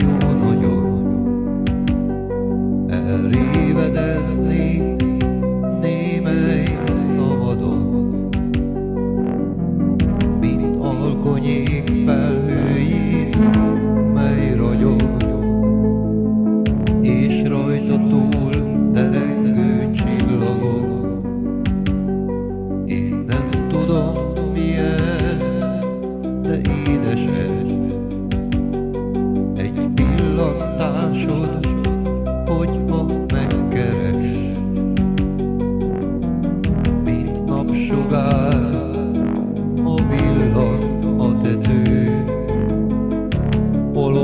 you.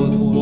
Lord.